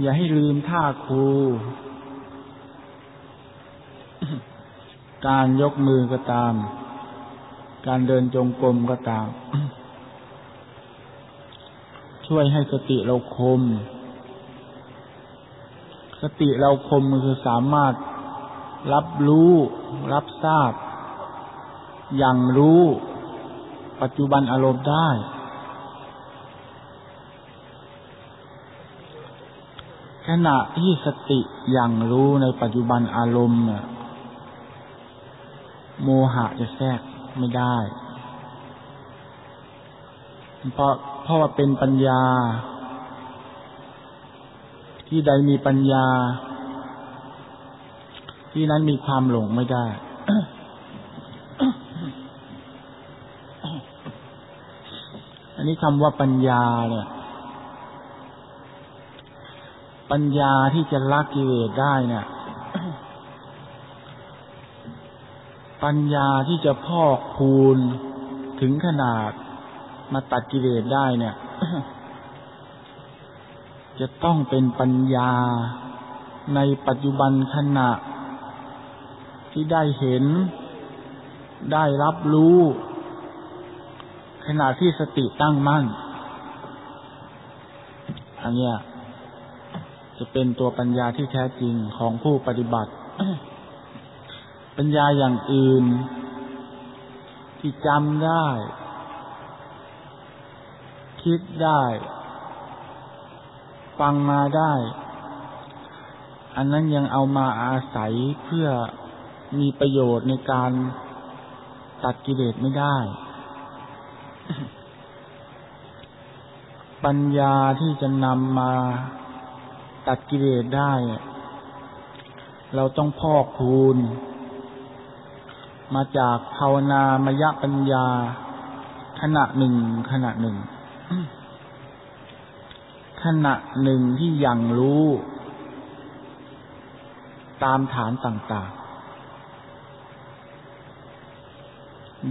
อย่าให้ลืมท่าครู การยกมือก็ตาม การเดินจงกรมก็ตาม ช่วยให้สติเราคม สติเราคมคือสามารถรับรู้ รับทราบ อย่างรู้ ปัจจุบันอารมณ์ได้ ขณะที่สติอย่างรู้ในปัจจุบันอารมณ์โมหะจะแทรกไม่ได้ เพราะเพราะว่าเป็นปัญญา ที่ใดมีปัญญา ที่นั้นมีความหลงไม่ได้ อันนี้คำว่าปัญญาเนี่ย ปัญญาที่จะละกิเลสได้เนี่ย ปัญญาที่จะพอกพูนถึงขนาดมาตัดกิเลสได้เนี่ย จะต้องเป็นปัญญาในปัจจุบันขณะ ที่ได้เห็น ได้รับรู้ ขณะที่สติตั้งมั่นอันนี้ย จะเป็นตัวปัญญาที่แท้จริงของผู้ปฏิบัติ ปัญญาอย่างอื่น ที่จำได้ คิดได้ ฟังมาได้ อันนั้นยังเอามาอาศัยเพื่อมีประโยชน์ในการตัดกิเลสไม่ได้ ปัญญาที่จะนำมา ตัดกิเลสได้ เราต้องพอกพูน มาจากภาวนามยปัญญา ขณะหนึ่ง ขณะหนึ่ง ขณะหนึ่งที่ยังรู้ ตามฐานต่างๆ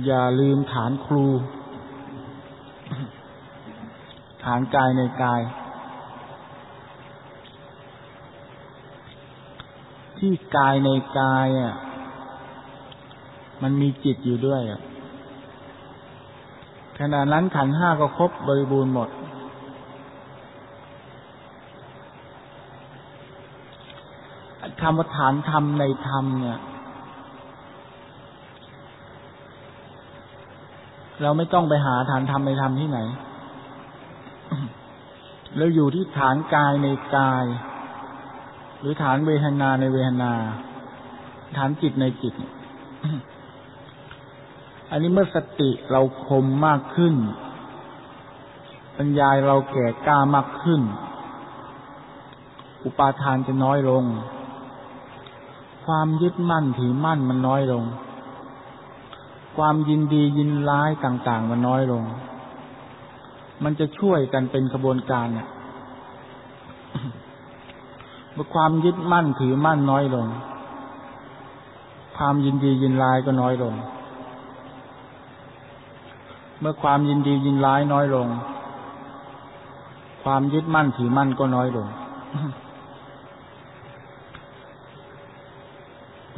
อย่าลืมฐานครู ฐานกายในกาย ที่กายในกายอะ มันมีจิตอยู่ด้วยขณะนั้นขันห้าก็ครบบริบูรณ์หมดคำว่าฐานธรรมในธรรมเนี่ย เราไม่ต้องไปหาฐานธรรมในธรรมที่ไหน เราอยู่ที่ฐานกายในกาย หรือฐานเวทนาในเวทนา ฐานจิตในจิต อันนี้เมื่อสติเราคมมากขึ้น ปัญญาเราแก่กล้ามากขึ้น อุปาทานจะน้อยลง ความยึดมั่นถือมั่นมันน้อยลง ความยินดียินร้ายต่าง ๆ มันน้อยลง มันจะช่วยกันเป็นกระบวนการเนี่ย ความยึดมั่นถือมั่นน้อยลง ความยินดียินร้ายก็น้อยลง เมื่อความยินดียินร้ายน้อยลง ความยึดมั่นถือมั่นก็น้อยลง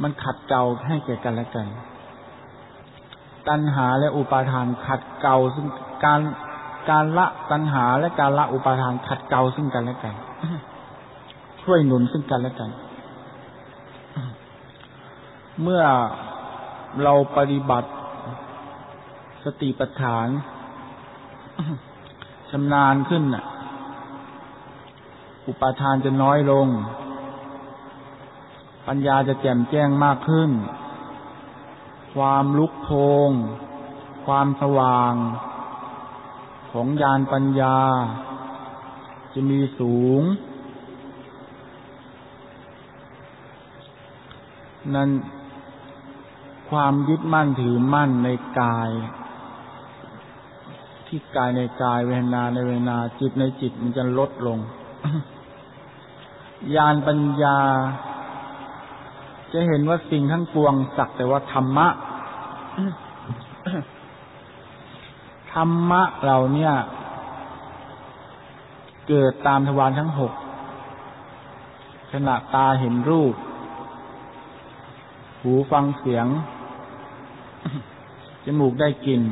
มันขัดเกลาให้แก่กันและกัน ตัณหาและอุปาทานขัดเกลาซึ่งการการละตัณหาและการละอุปาทานขัดเกลาซึ่งกันและกัน ช่วยหนุนซึ่งกันและกัน เมื่อเราปฏิบัติสติปัฏฐานชำนาญขึ้นน่ะ อุปาทานจะน้อยลง ปัญญาจะแจ่มแจ้งมากขึ้น ความลุกโพง ความสว่าง ของญาณปัญญา จะมีสูง นั้นความยึดมั่นถือมั่นในกาย ที่กายในกายเวทนาในเวทนา จิตในจิตมันจะลดลง ญาณปัญญา จะเห็นว่าสิ่งทั้งปวงสักแต่ว่าธรรมะ ธรรมะเราเนี่ย เกิดตามทวารทั้งหกขณะตาเห็นรูป หูฟังเสียง จมูกได้กลิ่น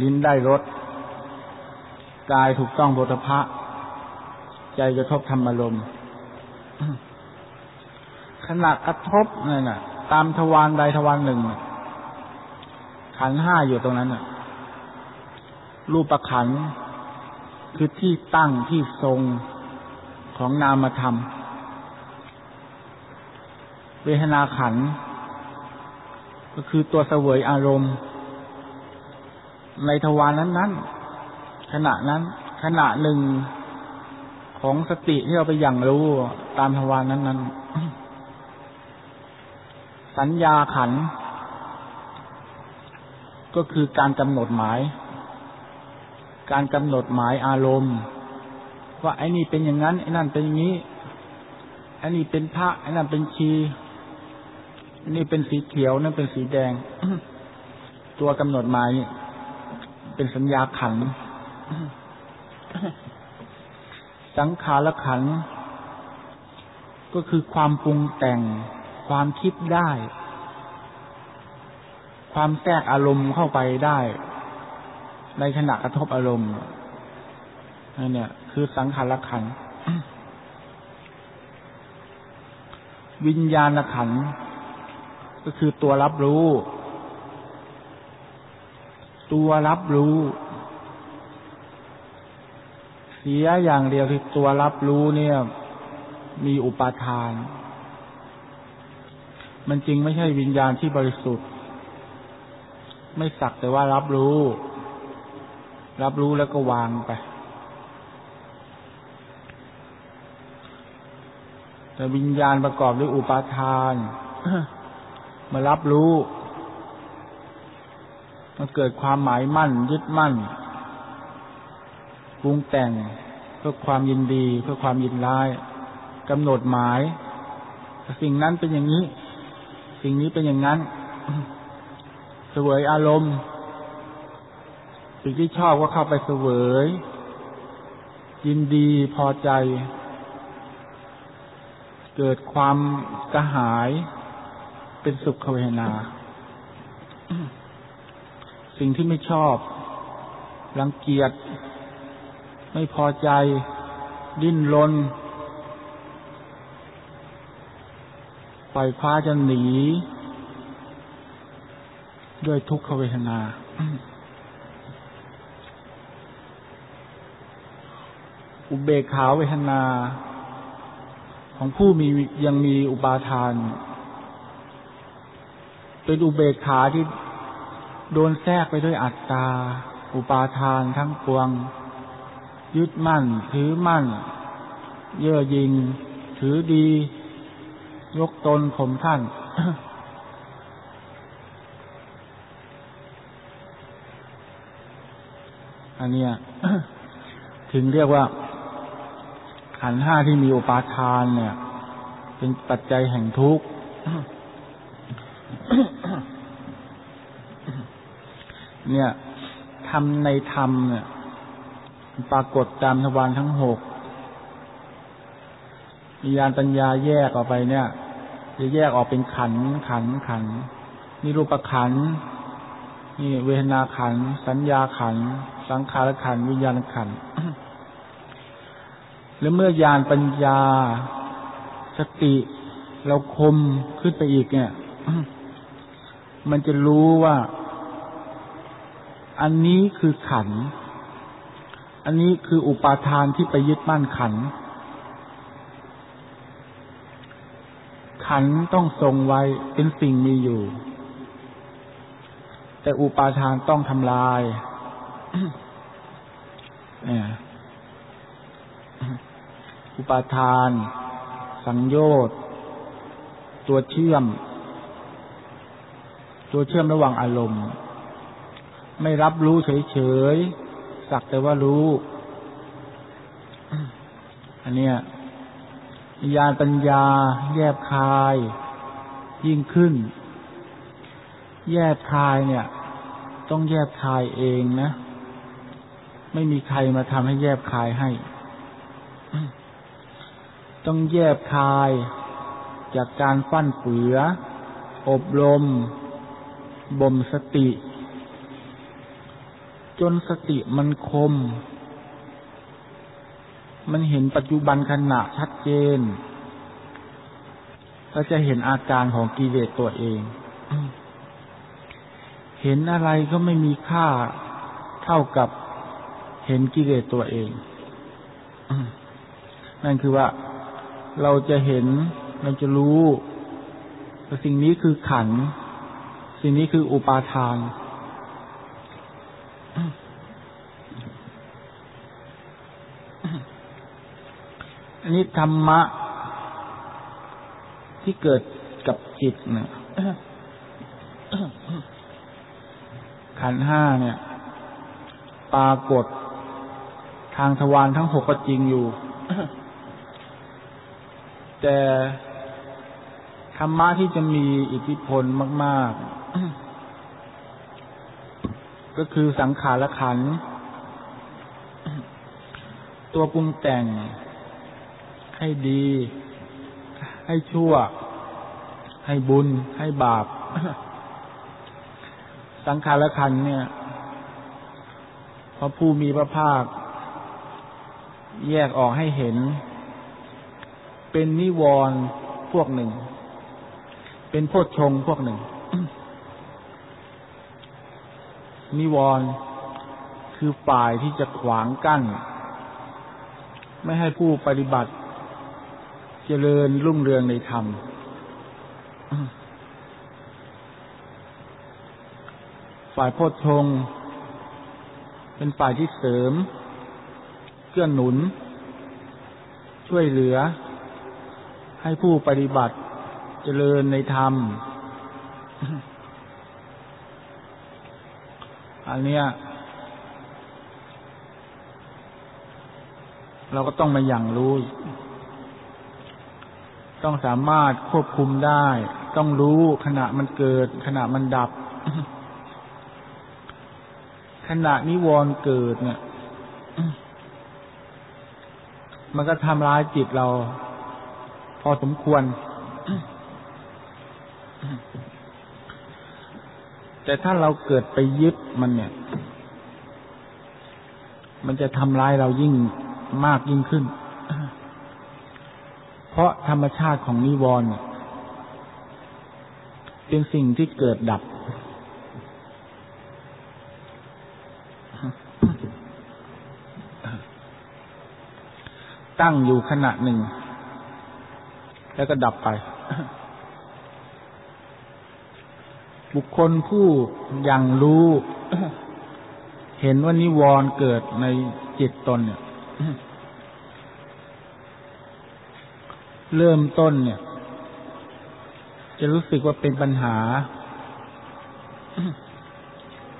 ลิ้นได้รส กายถูกต้องบทพะ ใจกระทบธรรมอารมขณะกระทบนั่นน่ะตามทวารใดทวารหนึ่ง ขันห้าอยู่ตรงนั้นน่ะ รูปขันคือที่ตั้งที่ทรงของนามธรรม เวทนาขัน ก็คือตัวเสวยอารมณ์ ในทวารนั้นนั้นขณะนั้น ขณะหนึ่งของสติที่เราไปอย่างรู้ตามทวารนั้นนั้นสัญญาขัน ก็คือการกำหนดหมาย การกำหนดหมายอารมณ์ ว่าไอ้นี่เป็นอย่างนั้นไอ้นั่นเป็นอย่างนี้ไอ้นี่เป็นพระไอ้นั่นเป็นชี อ้นี่เป็นสีเขียวนั่นเป็นสีแดง ตัวกำหนดหมายเป็นสัญญาขัน สังขารขัน ก็คือความปรุงแต่ง ความคิดได้ ความแทรกอารมณ์เข้าไปได้ ในขณะกระทบอารมณ์นั่นเนี่ย คือสังขารขัน วิญญาณขัน ก็คือตัวรับรู้ ตัวรับรู้ เสียอย่างเดียวคือตัวรับรู้เนี่ย มีอุปาทาน มันจริงไม่ใช่วิญญาณที่บริสุทธิ์ ไม่สักแต่ว่ารับรู้ รับรู้แล้วก็วางไปแต่วิญญาณประกอบด้วยอุปาทาน มารับรู้มันเกิดความหมายมั่น ยึดมั่นปรุงแต่งเพื่อความยินดี เพื่อความยินร้ายกำหนดหมาย สิ่งนั้นเป็นอย่างนี้ สิ่งนี้เป็นอย่างนั้นเสวยอารมณ์ สิ่งที่ชอบก็เข้าไปเสวย ยินดีพอใจ เกิดความกระหาย เป็นสุขเวทนา สิ่งที่ไม่ชอบ รังเกียจ ไม่พอใจ ดิ้นรนล่อยฟ้าจะหนี ด้วยทุกขเวทนาอุเบกขาเวทนา ของผู้มียังมีอุปาทาน เป็นอุเบกขาที่โดนแทรกไปด้วยอัตตา อุปาทานทั้งปวง ยึดมั่น ถือมั่น เย่อยิง ถือดี ยกตนข่มท่านอันนี้ถึงเรียกว่า ขันห้าที่มีอุปาทานเนี่ย เป็นปัจจัยแห่งทุกข์ เนี่ยทำในธรรมเนี่ยปรากฏตามทวารทั้งหกมีญาณปัญญาแยกออกไปเนี่ย จะแยกออกเป็นขันขันขันนี่รูปขันนี่เวทนาขันสัญญาขันสังขารขันวิญญาณขันแล้วเมื่อญาณปัญญา สติเราคมขึ้นไปอีกเนี่ย มันจะรู้ว่า อันนี้คือขัน อันนี้คืออุปาทานที่ไปยึดมั่นขัน ขันต้องทรงไว้เป็นสิ่งมีอยู่ แต่อุปาทานต้องทำลายอุปาทาน สังโยชน์ ตัวเชื่อม ตัวเชื่อมระหว่างอารมณ์ ไม่รับรู้เฉยๆ สักแต่ว่ารู้ อันเนี้ยญาณปัญญา แยบคาย ยิ่งขึ้น แยบคายเนี่ย ต้องแยบคายเองนะ ไม่มีใครมาทำให้แยบคายให้ตต้องแยบคายจากการฟั่นเฟือ อบรม บ่มสติ จนสติมันคม มันเห็นปัจจุบันขณะชัดเจนก็จะเห็นอาการของกิเลสตัวเอง เห็นอะไรก็ไม่มีค่าเท่ากับเห็นกิเลสตัวเอง นั่นคือว่าเราจะเห็นเราจะรู้ว่าสิ่งนี้คือขัน สิ่งนี้คืออุปาทาน อันนี้ธรรมะ ที่เกิดกับจิตเนี่ยขันห้าเนี่ย ปรากฏทางทวารทั้งหกก็จริงอยู่ แต่ธรรมะที่จะมีอิทธิพลมาก ๆ ก็คือสังขารขัน ตัวปรุงแต่ง ให้ดี ให้ชั่ว ให้บุญ ให้บาป สังขารขันเนี่ยพระผู้มีพระภาค แยกออกให้เห็น เป็นนิวรณ์พวกหนึ่ง เป็นโพชฌงพวกหนึ่ง นิวรณ์คือฝ่ายที่จะขวางกั้น ไม่ให้ผู้ปฏิบัติ เจริญรุ่งเรืองในธรรม ฝ่ายโพชฌงเป็นฝ่ายที่เสริมเกื้อหนุน ช่วยเหลือ ให้ผู้ปฏิบัติเจริญในธรรม อันเนี้ยเราก็ต้องมาอย่างรู้ ต้องสามารถควบคุมได้ ต้องรู้ขณะมันเกิด ขณะมันดับ ขณะนิวรณ์เกิดเนี่ยมันก็ทำร้ายจิตเรา พอสมควร แต่ถ้าเราเกิดไปยึดมันเนี่ย มันจะทำร้ายเรายิ่งมากยิ่งขึ้น เพราะธรรมชาติของนิวรณ์เป็นสิ่งที่เกิดดับ ตั้งอยู่ขณะหนึ่ง แล้วก็ดับไป บุคคลผู้ยังรู้ เห็นว่านิวรณ์เกิดในจิตตนเนี่ย เริ่มต้นเนี่ย จะรู้สึกว่าเป็นปัญหา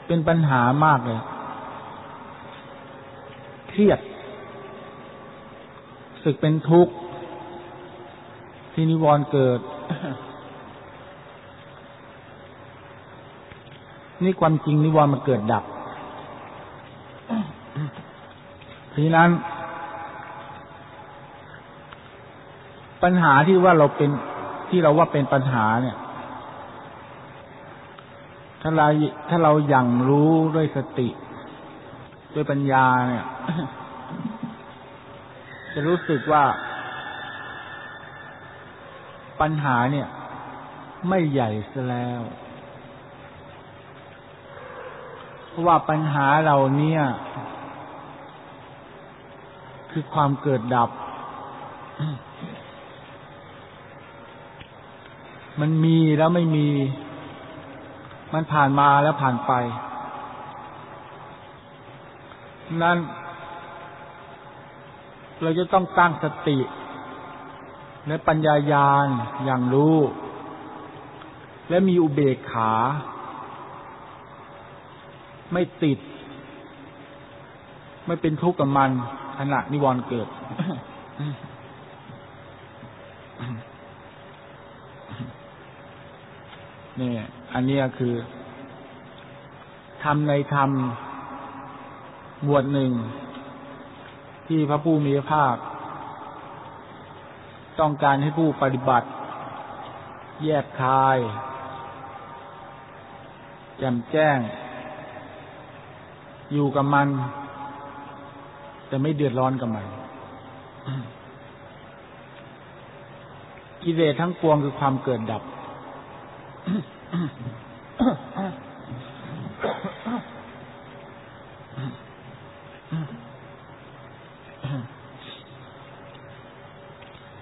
เป็นปัญหามากเลย เครียดสึกเป็นทุกข์ที่นิวรณ์เกิด นี่ความจริงนิวรณ์มันเกิดดับทีนั้น ปัญหาที่ว่าเราเป็นที่เราว่าเป็นปัญหาเนี่ย ถ้าเราถ้าเราอย่างรู้ด้วยสติ ด้วยปัญญาเนี่ย จะรู้สึกว่าปัญหาเนี่ย ไม่ใหญ่ซะแล้ว เพราะ ว่าปัญหาเราเนี่ย คือความเกิดดับ มันมีแล้วไม่มี มันผ่านมาแล้วผ่านไป นั่นเราจะต้องตั้งสติ และปัญญายาณอย่างรู้ และมีอุเบกขา ไม่ติด ไม่เป็นทุกข์กับมันขณะนิวรณ์เกิด นี่ อันนี้คือทำในธรรมหมวดหนึ่ง ที่พระผู้มีพระภาค ต้องการให้ผู้ปฏิบัติ แยกคายแจ่มแจ้ง อยู่กับมัน แต่ไม่เดือดร้อนกับมันกิเลสทั้งปวงคือความเกิดดับ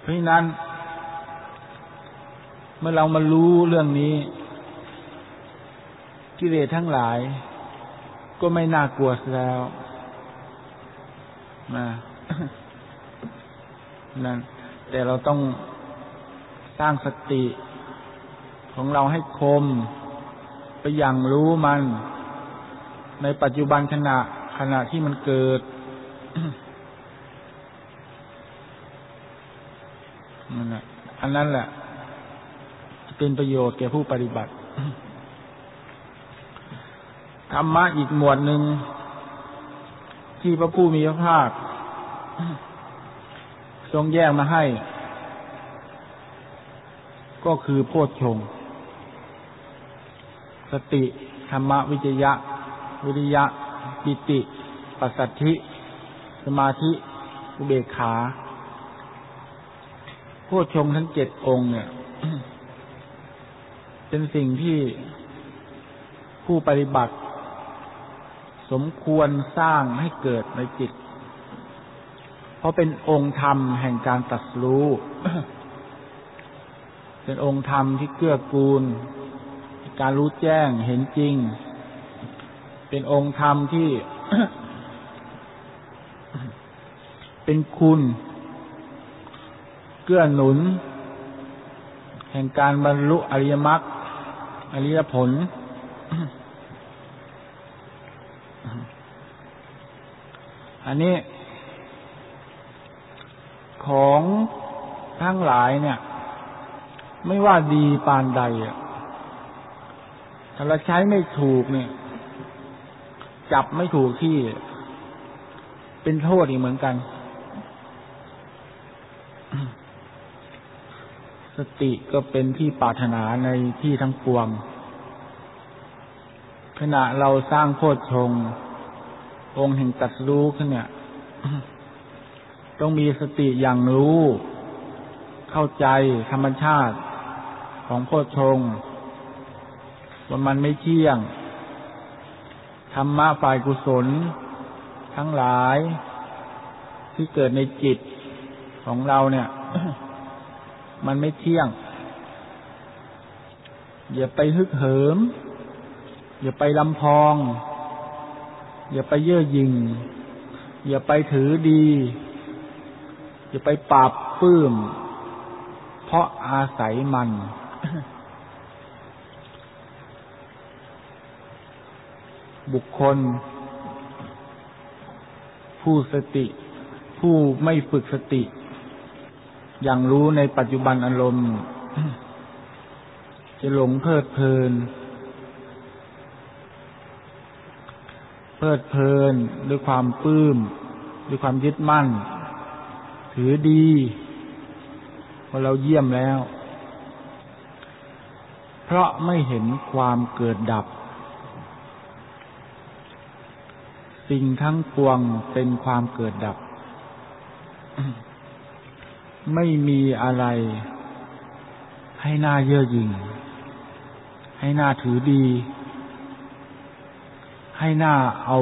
เพราะนั้น เมื่อเรามารู้เรื่องนี้ กิเลสทั้งหลาย ก็ไม่น่ากลัวแล้วนะนั่นแต่เราต้องสร้างสติของเราให้คม ไปอย่างรู้มัน ในปัจจุบันขณะขณะที่มันเกิดนั่นแหละอันนั้นแหละ เป็นประโยชน์แก่ผู้ปฏิบัติ ธรรมะอีกหมวดหนึ่ง ที่พระผู้มีพระภาค ทรงแยกมาให้ ก็คือโพชฌงสติธรรมวิจยะ วิริยะ ปิติ ปัสสัทธิ สมาธิ อุเบกขา โพชฌงทั้งเจ็ดองค์เนี่ย เป็นสิ่งที่ผู้ปฏิบัติ สมควรสร้างให้เกิดในจิต เพราะเป็นองค์ธรรมแห่งการตัดรู้ เป็นองค์ธรรมที่เกื้อกูล การรู้แจ้งเห็นจริง เป็นองค์ธรรมที่ เป็นคุณ เกื้อหนุน แห่งการบรรลุอริยมรรคอริยผล อันนี้ ของทั้งหลายเนี่ย ไม่ว่าดีปานใดอะถ้าเราใช้ไม่ถูกเนี่ย จับไม่ถูกที่ เป็นโทษอีกเหมือนกัน สติก็เป็นที่ปรารถนาในที่ทั้งปวงขณะเราสร้างโพชฌงค์ องค์แห่งตัดรู้ขึ้นเนี่ยต้องมีสติอย่างรู้ เข้าใจธรรมชาติของโพชงว่ามันไม่เที่ยง ธรรมะฝ่ายกุศล ทั้งหลายที่เกิดในจิตของเราเนี่ย มันไม่เที่ยง อย่าไปฮึกเหิม อย่าไปลำพอง อย่าไปเย่อหยิ่ง อย่าไปถือดี อย่าไปปราบปื้ม เพราะอาศัยมัน บุคคล ผู้สติ ผู้ไม่ฝึกสติ อย่างรู้ในปัจจุบันอารมณ์ จะหลงเพลิดเพลิน เพลิดเพลินด้วยความปลื้มด้วยความยึดมั่น ถือดีว่าเราเยี่ยมแล้ว เพราะไม่เห็นความเกิดดับ สิ่งทั้งปวงเป็นความเกิดดับ ไม่มีอะไร ให้หน้าเย่อหยิ่งให้หน้าถือดี ให้หน้าเอา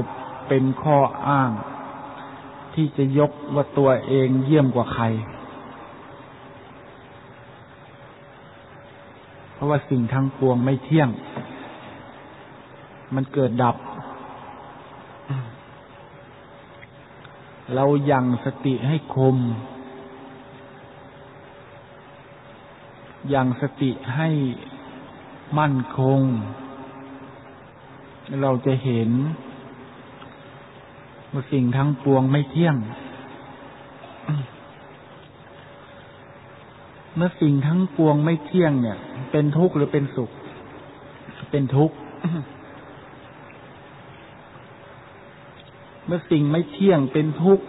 เป็นข้ออ้าง ที่จะยกว่าตัวเองเยี่ยมกว่าใคร เพราะว่าสิ่งทั้งปวงไม่เที่ยง มันเกิดดับ เรายังสติให้คมยังสติให้มั่นคง เราจะเห็นว่าสิ่งทั้งปวงไม่เที่ยง เมื่อสิ่งทั้งปวงไม่เที่ยงเนี่ย เป็นทุกข์หรือเป็นสุข เป็นทุกข์เมื่อสิ่งไม่เที่ยงเป็นทุกข์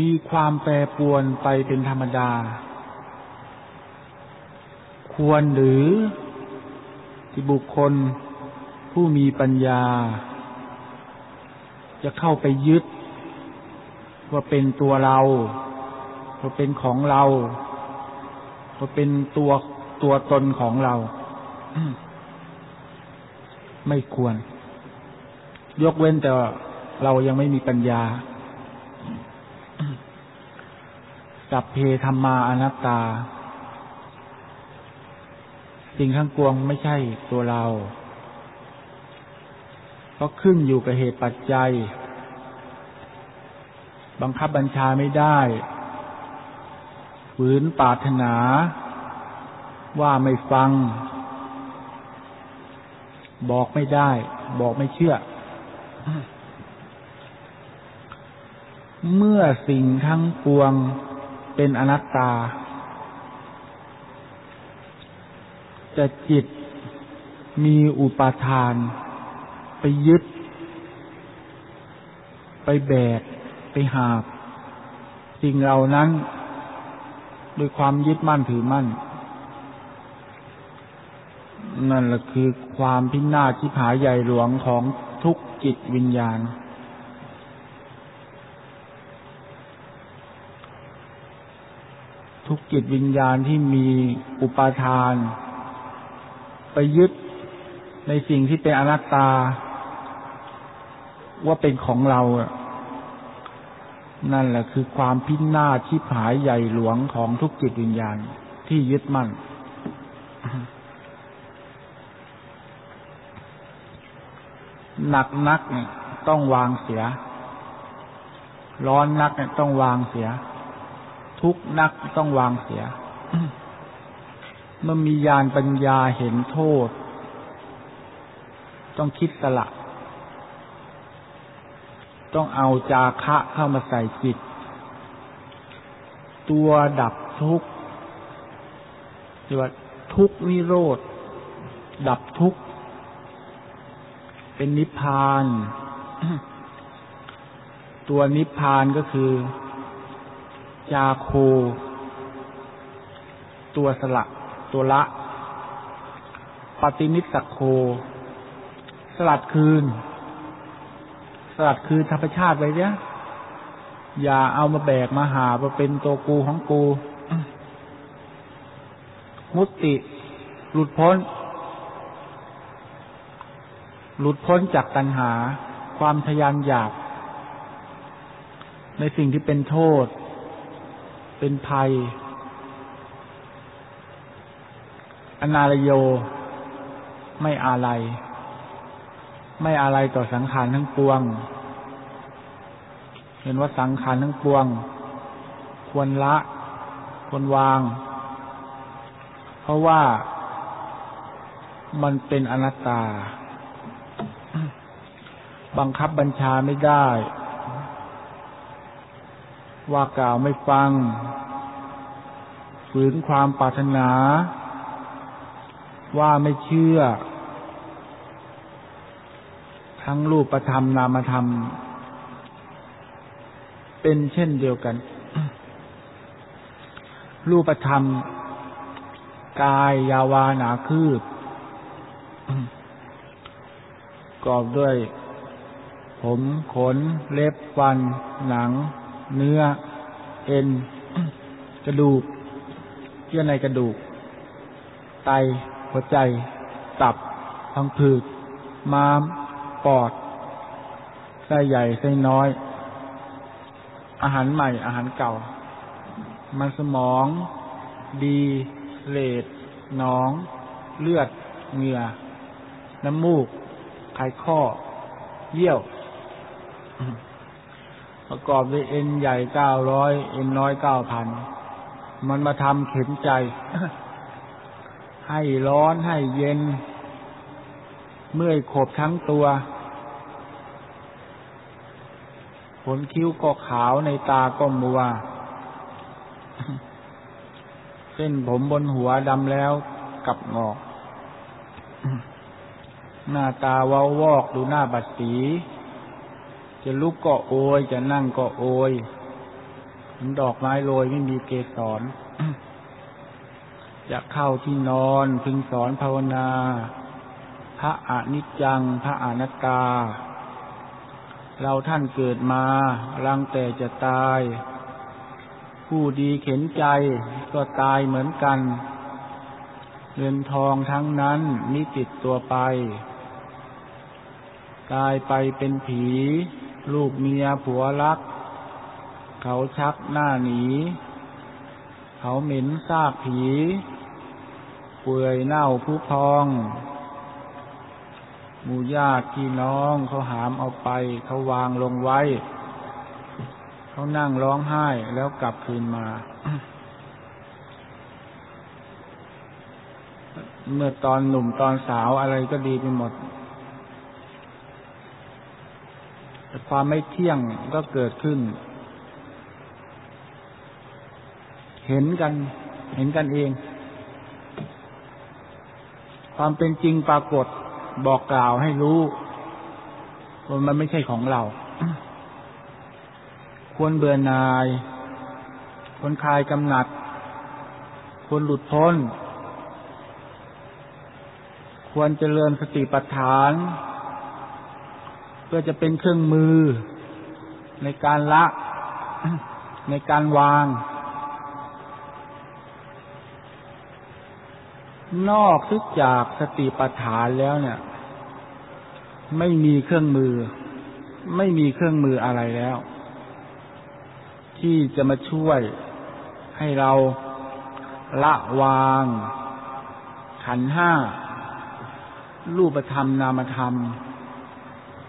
มีความแปรปรวนไปเป็นธรรมดา ควรหรือที่บุคคล ผู้มีปัญญา จะเข้าไปยึด ว่าเป็นตัวเรา ว่าเป็นของเรา ว่าเป็นตัวตัวตนของเรา ไม่ควร ยกเว้นแต่เรายังไม่มีปัญญาสัพเพธรรมาอนัตตา สิ่งข้างปวงไม่ใช่ตัวเรา เพราะขึ้นอยู่กับเหตุปัจจัย บังคับบัญชาไม่ได้ฝืนปาถนา ว่าไม่ฟัง บอกไม่ได้ บอกไม่เชื่อ เมื่อสิ่งทั้งปวงเป็นอนัตตา จะจิตมีอุปาทาน ไปยึด ไปแบก ไปหาบ สิ่งเหล่านั้นด้วยความยึดมั่นถือมั่น นั่นแหละคือความพินาศที่ผาใหญ่หลวงของทุกจิตวิญญาณ ทุกจิตวิญญาณที่มีอุปาทาน ไปยึดในสิ่งที่เป็นอนัตตา ว่าเป็นของเรานั่นแหละคือความพินาศที่ผายใหญ่หลวงของทุกจิตวิญญาณที่ยึดมั่น หนักนักเนี่ยต้องวางเสีย ร้อนนักเนี่ยต้องวางเสีย ทุกนักต้องวางเสีย เมื่อมีญาณปัญญาเห็นโทษ ต้องคิดสละ ต้องเอาจาคะเข้ามาใส่จิต ตัวดับทุกข์เรียกว่าทุกนิโรธ ดับทุกข์ เป็นนิพพาน ตัวนิพพานก็คือ จาโค ตัวสละ ตัวละ ปฏินิสักโค สลัดคืน ลัดคือธรรมชาติไปเนี่ยอย่าเอามาแบกมาหามาเป็นตัวกูของกู มุติ หลุดพ้น หลุดพ้นจากตัณหา ความทยานอยาก ในสิ่งที่เป็นโทษ เป็นภัย อนาลโย ไม่อาลัย ไม่อะไรต่อสังขารทั้งปวง เห็นว่าสังขารทั้งปวง ควรละ ควรวาง เพราะว่ามันเป็นอนัตตา บังคับบัญชาไม่ได้ ว่ากล่าวไม่ฟัง ฝืนความปรารถนา ว่าไม่เชื่อ ทั้งรูปธรรมนามธรรม เป็นเช่นเดียวกัน รูปธรรม กายยาวานาคืบกอบด้วย ผมขน เล็บฟัน หนัง เนื้อ เอ็น กระดูกเยื่อในกระดูก ไต หัวใจ ตับพังผืดม้าม ปอดไส้ใหญ่ไส้น้อย อาหารใหม่ อาหารเก่า มันสมอง ดีเลดหนอง เลือด เหงื่อ น้ำมูก ไขข้อ เยี่ยว ประกอบด้วยเอ็นใหญ่เก้าร้อยเอ็นน้อยเก้าพัน มันมาทำเข็มใจ ให้ร้อนให้เย็น เมื่อยขบทั้งตัว ขนคิ้วก็ขาวในตาก็มัว เส้นผมบนหัวดำแล้วกับงอก หน้าตาเว้าวอกดูหน้าบัดสี จะลุกก็โอย จะนั่งก็โอยดอกไม้โรยไม่มีเกสรจะเข้าที่นอนพึงสอนภาวนา พระอนิจจัง พระอนัตตา เราท่านเกิดมาลังแต่จะตาย ผู้ดีเข็นใจก็ตายเหมือนกัน เงินทองทั้งนั้นมิติดตัวไป ตายไปเป็นผี ลูกเมียผัวรัก เขาชักหน้าหนี เขาเหม็นซากผี เปื่อยเน่าผู้พอง หมู่ญาติพี่น้องเขาหามเอาไปเขาวางลงไว้ เขานั่งร้องไห้แล้วกลับคืนมา เมื่อตอนหนุ่มตอนสาวอะไรก็ดีไปหมดแต่ความไม่เที่ยงก็เกิดขึ้น เห็นกัน เห็นกันเอง ความเป็นจริงปรากฏ บอกกล่าวให้รู้ว่ามันไม่ใช่ของเรา ควรเบื่อหน่าย ควรคลายกำหนัด ควรหลุดพ้น ควรเจริญสติปัฏฐาน เพื่อจะเป็นเครื่องมือในการละ ในการวาง นอกจากสติปัฏฐานแล้วเนี่ย ไม่มีเครื่องมือ ไม่มีเครื่องมืออะไรแล้ว ที่จะมาช่วยให้เราละวาง ขันห้ารูปธรรมนามธรรม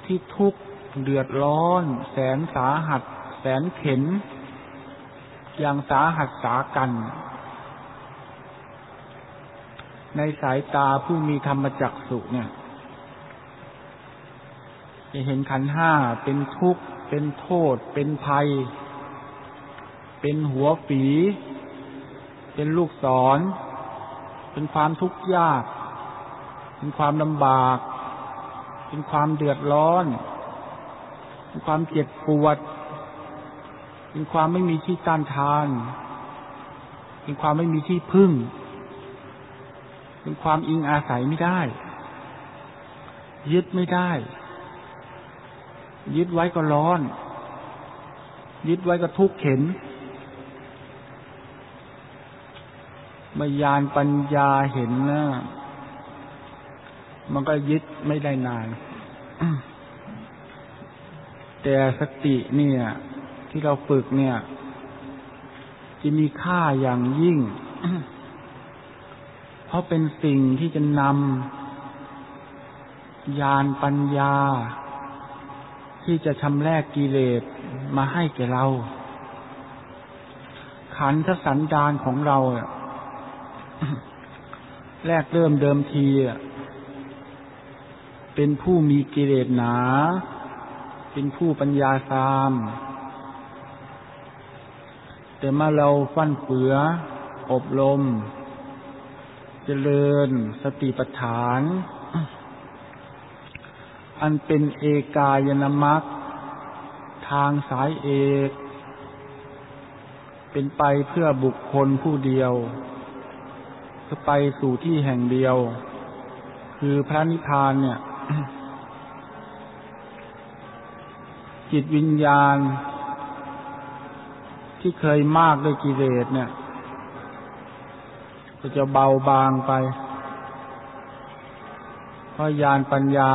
ที่ทุกข์เดือดร้อน แสนสาหัส แสนเข็นอย่างสาหัสสากัน ในสายตาผู้มีธรรมจักสุเนี่ย จะเห็นขันห้าเป็นทุกข์ เป็นโทษ เป็นภัย เป็นหัวฝี เป็นลูกศร เป็นความทุกข์ยาก เป็นความลำบาก เป็นความเดือดร้อน เป็นความเจ็บปวด เป็นความไม่มีที่ต้านทาน เป็นความไม่มีที่พึ่ง เป็นความอิงอาศัยไม่ได้ ยึดไม่ได้ ยึดไว้ก็ร้อน ยึดไว้ก็ทุกข์เข็นมื่อยานปัญญาเห็นนะมันก็ยึดไม่ได้นาน แต่สติเนี่ย ที่เราฝึกเนี่ย จะมีค่าอย่างยิ่ง เพราะเป็นสิ่งที่จะนำยานปัญญา ที่จะชำแรกกิเลสมาให้แก่เรา ขันธสันดานของเราแรกเริ่มเดิมทีเป็นผู้มีกิเลสหนา เป็นผู้ปัญญาสาม แต่มาเราฟันเฟือ อบรม จริญ สติปัฏฐาน อันเป็นเอกายนามัคทางสายเอก เป็นไปเพื่อบุคคลผู้เดียวจะไปสู่ที่แห่งเดียว คือพระนิพพานเนี่ย จิตวิญญาณ ที่เคยมากด้วยกิเลสเนี่ย ก็จะเบาบางไป เพราะญาณปัญญา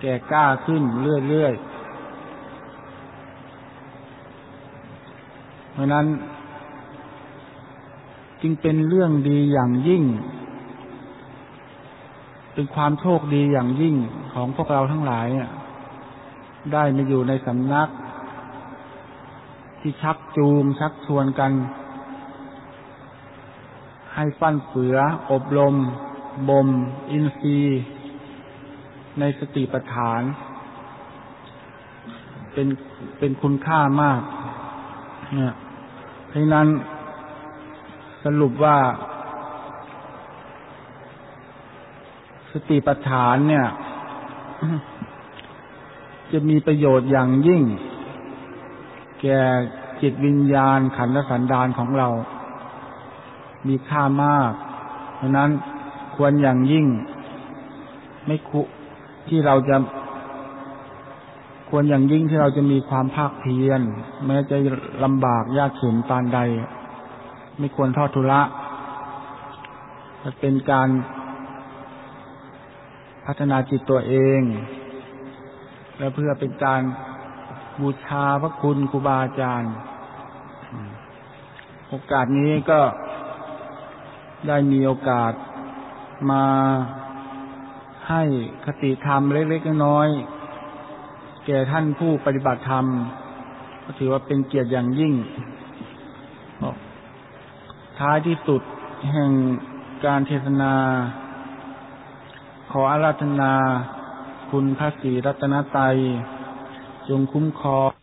แก่กล้าขึ้นเรื่อยๆ เพราะนั้น จึงเป็นเรื่องดีอย่างยิ่ง เป็นความโชคดีอย่างยิ่งของพวกเราทั้งหลายได้มาอยู่ในสำนัก ที่ชักจูงชักชวนกัน ให้ฟั่นเฟือ อบรม บ่ม อินทรีย์ ในสติปัฏฐาน เป็นเป็นคุณค่ามากเนี่ยเพราะนั้นสรุปว่า สติปัฏฐานเนี่ย จะมีประโยชน์อย่างยิ่ง แก่จิตวิญญาณขันธสันดานของเรา มีค่ามากเพราะนั้นควรอย่างยิ่ง ไม่คุที่เราจะ ควรอย่างยิ่งที่เราจะมีความภาคเพียรแม้จะลำบากยากเข็นปานใด ไม่ควรทอดทุระจะเป็นการพัฒนาจิตตัวเอง และเพื่อเป็นการบูชาพระคุณครูบาอาจารย์ โอกาสนี้ก็ ได้มีโอกาสมาให้คติธรรมเล็กๆน้อยๆแก่ท่านผู้ปฏิบัติธรรม ก็ถือว่าเป็นเกียรติอย่างยิ่ง ท้ายที่สุดแห่งการเทศนา ขออาราธนา คุณพระศรีรัตนตรัยจงคุ้มครอง